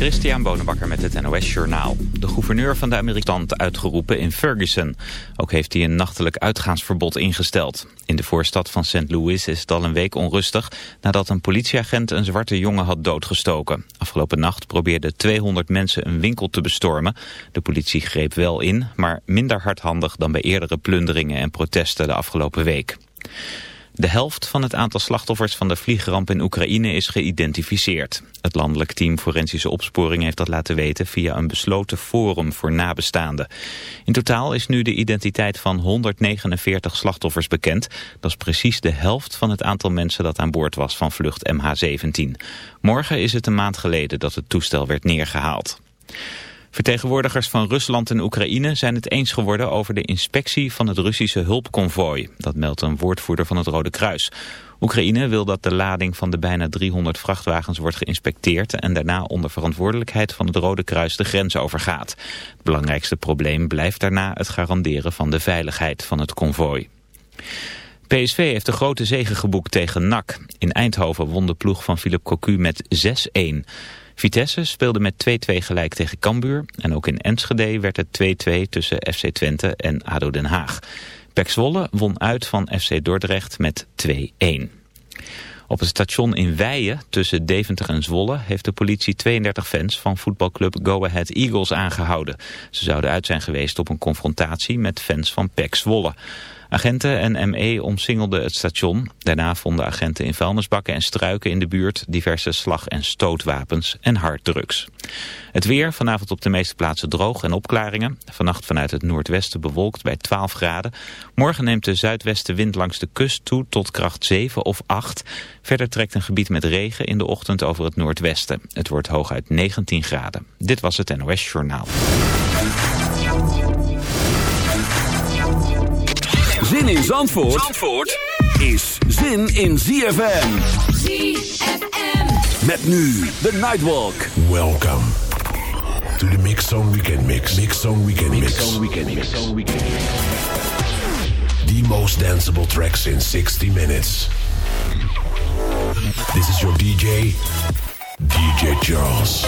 Christian Bonenbakker met het NOS Journaal. De gouverneur van de Amerikaanse uitgeroepen in Ferguson. Ook heeft hij een nachtelijk uitgaansverbod ingesteld. In de voorstad van St. Louis is het al een week onrustig... nadat een politieagent een zwarte jongen had doodgestoken. Afgelopen nacht probeerden 200 mensen een winkel te bestormen. De politie greep wel in, maar minder hardhandig dan bij eerdere plunderingen en protesten de afgelopen week. De helft van het aantal slachtoffers van de vliegramp in Oekraïne is geïdentificeerd. Het landelijk team Forensische Opsporing heeft dat laten weten via een besloten forum voor nabestaanden. In totaal is nu de identiteit van 149 slachtoffers bekend. Dat is precies de helft van het aantal mensen dat aan boord was van vlucht MH17. Morgen is het een maand geleden dat het toestel werd neergehaald. Vertegenwoordigers van Rusland en Oekraïne zijn het eens geworden over de inspectie van het Russische hulpconvooi. Dat meldt een woordvoerder van het Rode Kruis. Oekraïne wil dat de lading van de bijna 300 vrachtwagens wordt geïnspecteerd en daarna onder verantwoordelijkheid van het Rode Kruis de grens overgaat. Het belangrijkste probleem blijft daarna het garanderen van de veiligheid van het konvooi. PSV heeft een grote zege geboekt tegen NAC. In Eindhoven won de ploeg van Philip Cocu met 6-1. Vitesse speelde met 2-2 gelijk tegen Cambuur. En ook in Enschede werd het 2-2 tussen FC Twente en ADO Den Haag. Pek Zwolle won uit van FC Dordrecht met 2-1. Op het station in Weijen tussen Deventer en Zwolle heeft de politie 32 fans van voetbalclub Go Ahead Eagles aangehouden. Ze zouden uit zijn geweest op een confrontatie met fans van PEC Zwolle. Agenten en ME omsingelden het station. Daarna vonden agenten in vuilnisbakken en struiken in de buurt diverse slag- en stootwapens en harddrugs. Het weer, vanavond op de meeste plaatsen droog en opklaringen. Vannacht vanuit het noordwesten bewolkt bij 12 graden. Morgen neemt de zuidwestenwind langs de kust toe tot kracht 7 of 8. Verder trekt een gebied met regen in de ochtend over het noordwesten. Het wordt hooguit 19 graden. Dit was het NOS Journaal. Zin in Zandvoort, Zandvoort is zin in ZFM. ZFM. Met nu de Nightwalk. Welcome to the Mix Zone Weekend Mix. Mix Zone Weekend Mix. Mix Zone Weekend Mix. Weekend Mix. The most danceable tracks in 60 minutes. This is your DJ, DJ Charles.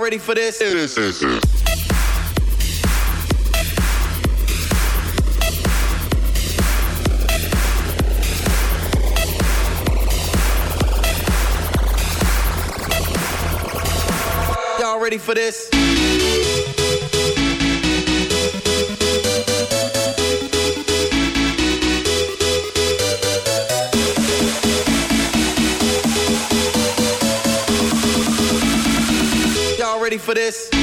Y'all ready for this? It is, it is. ready for this? for this.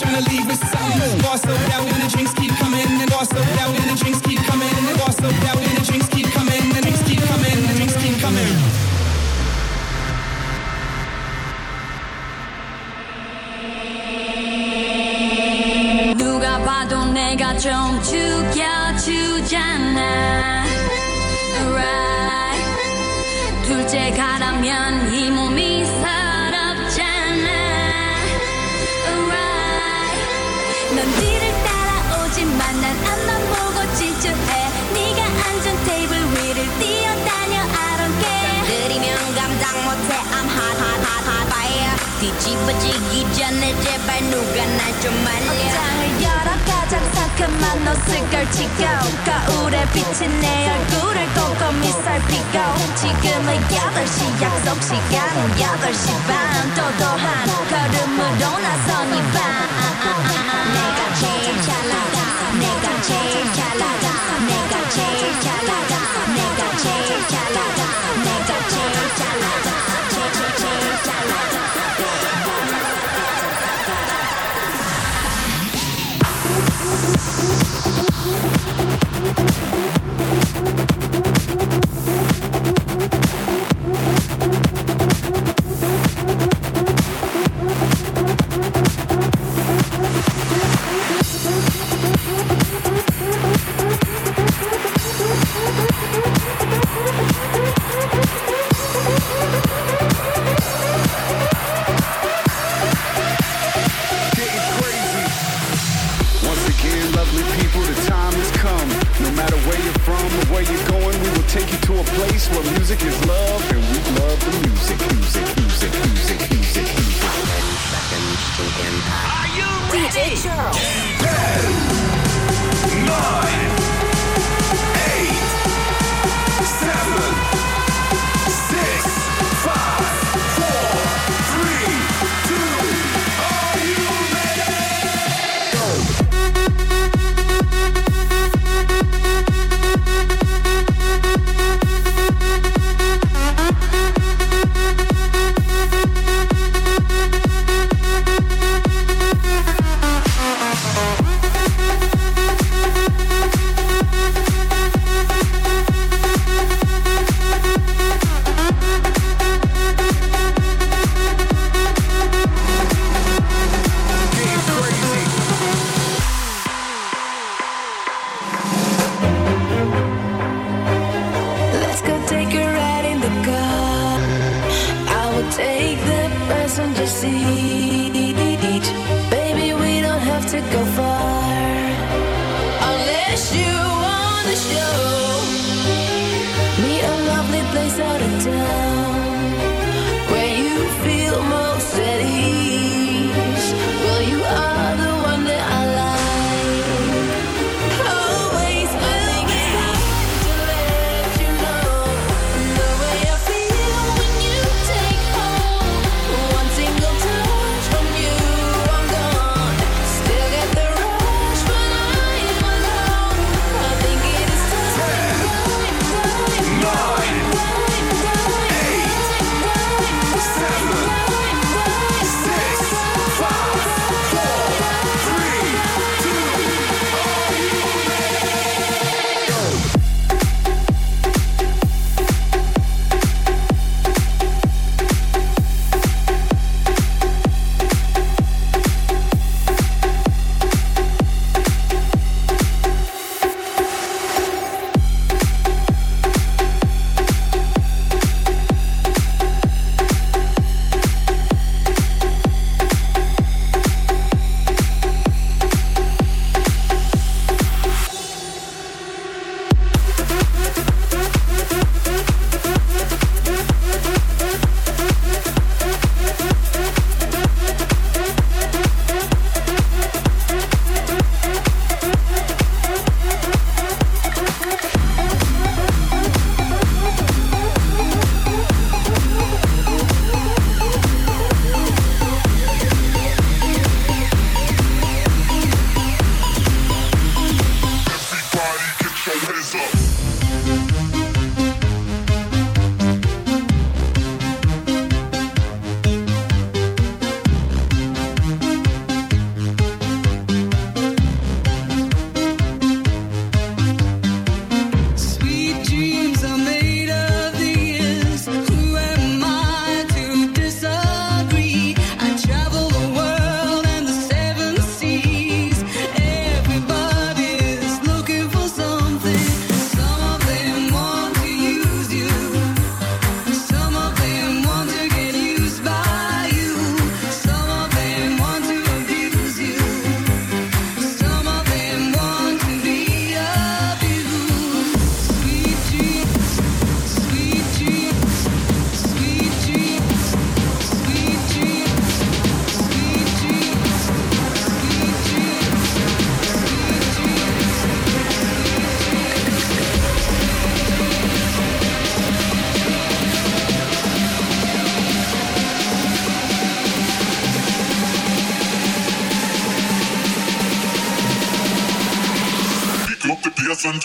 trying to leave with something. Bar sold out and the drinks keep coming, and bar sold out and the drinks keep coming, and bar sold out and the drinks keep coming, and the drinks keep coming, and the drinks keep coming. 누가 봐도 내가 좀 죽여주잖아 Right 둘째 가라면 뒤집어지기 전에 제발 누가 날좀 말려 옷장을 열어 가장 상큼한 옷을 걸치고 거울에 비친 내 얼굴을 꼼꼼히 살피고 지금은 8시 약속 시간은 8시 반. 도도한 걸음으로 나선 이밤. 내가 제일 잘 나가 내가 제일 잘 나가 내가 제일 잘 나가 place where music is love and we love the music. Music, music, music, music, music. DJ Charles Nine,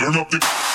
turn up the.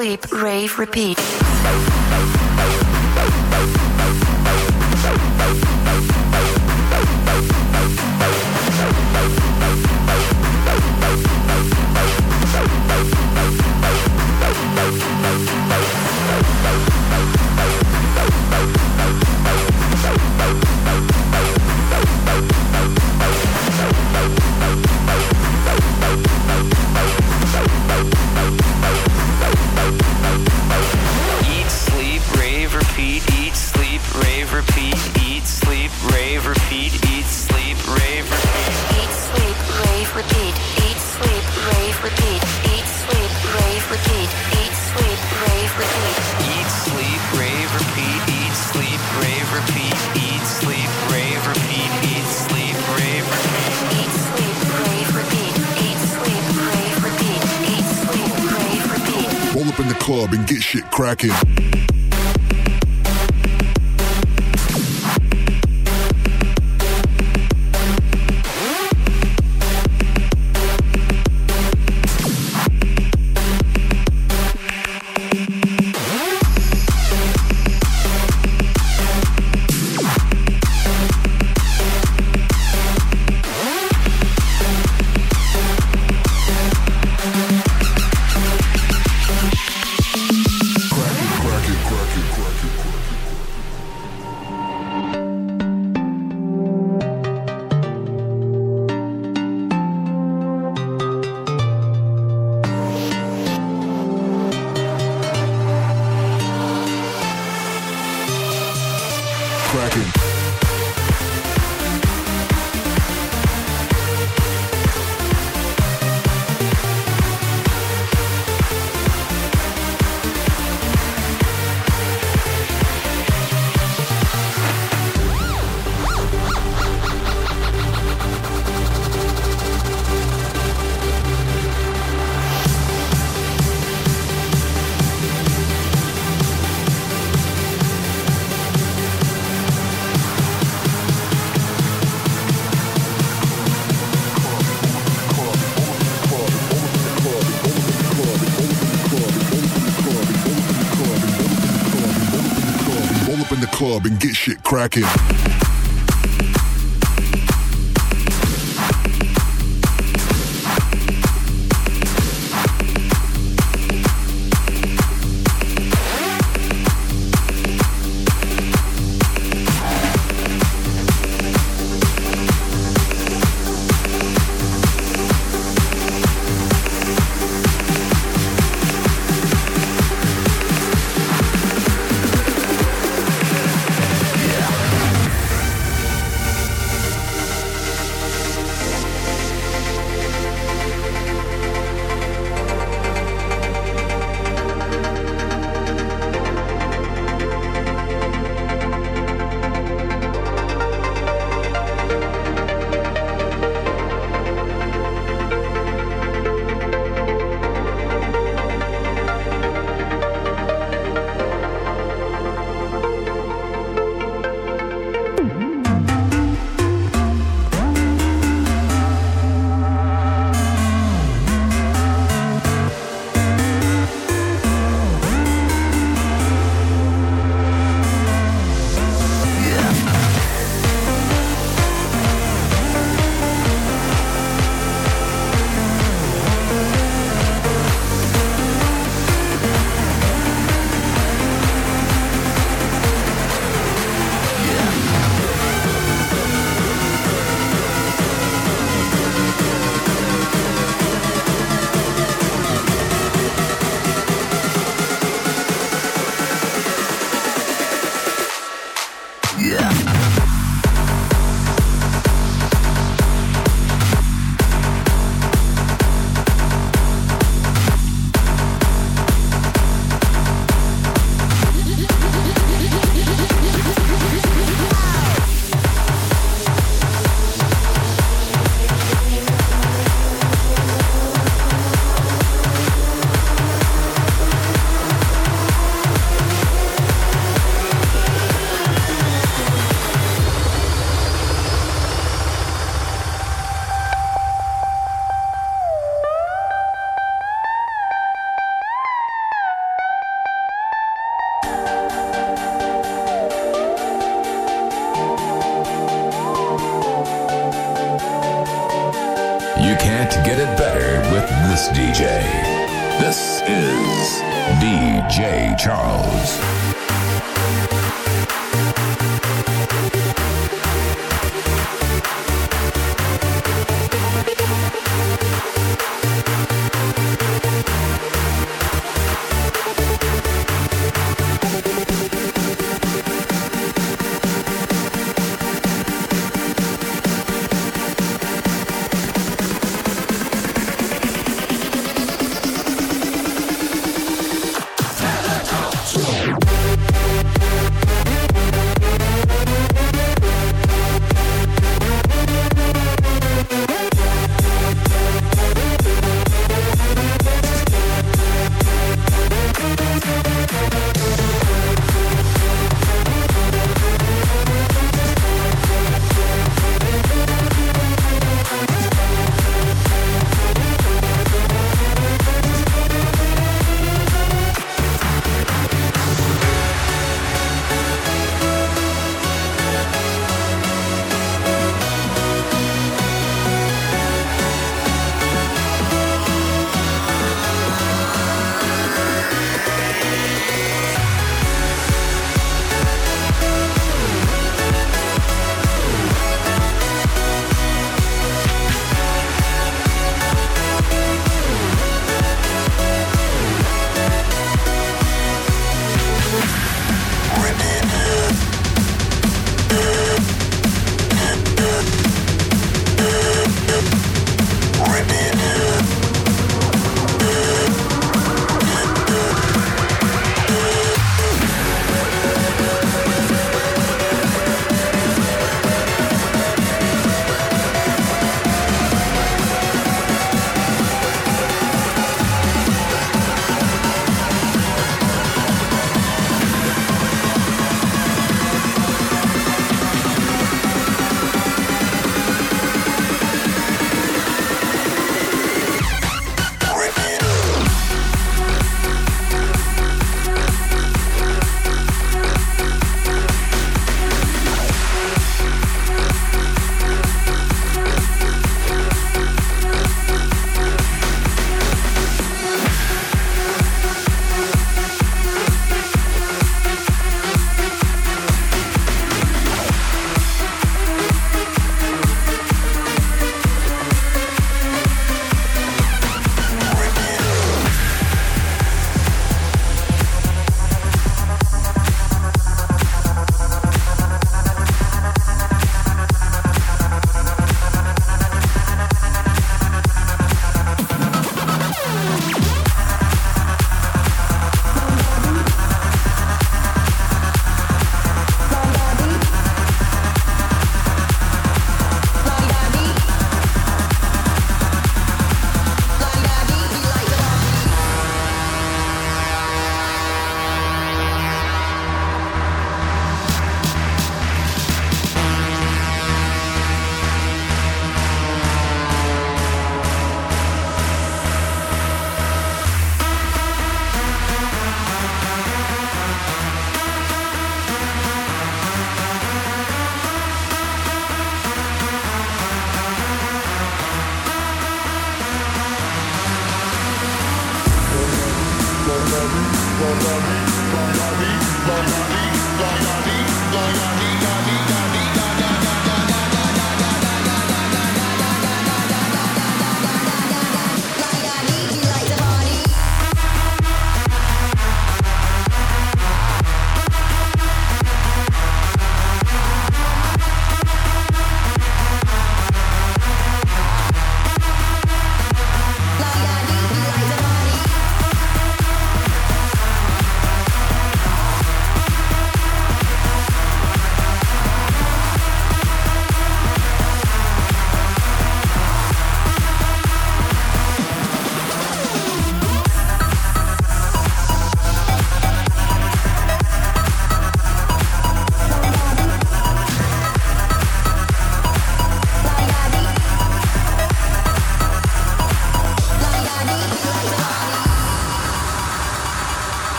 Sleep, rave, repeat. Cracking. Shit cracking.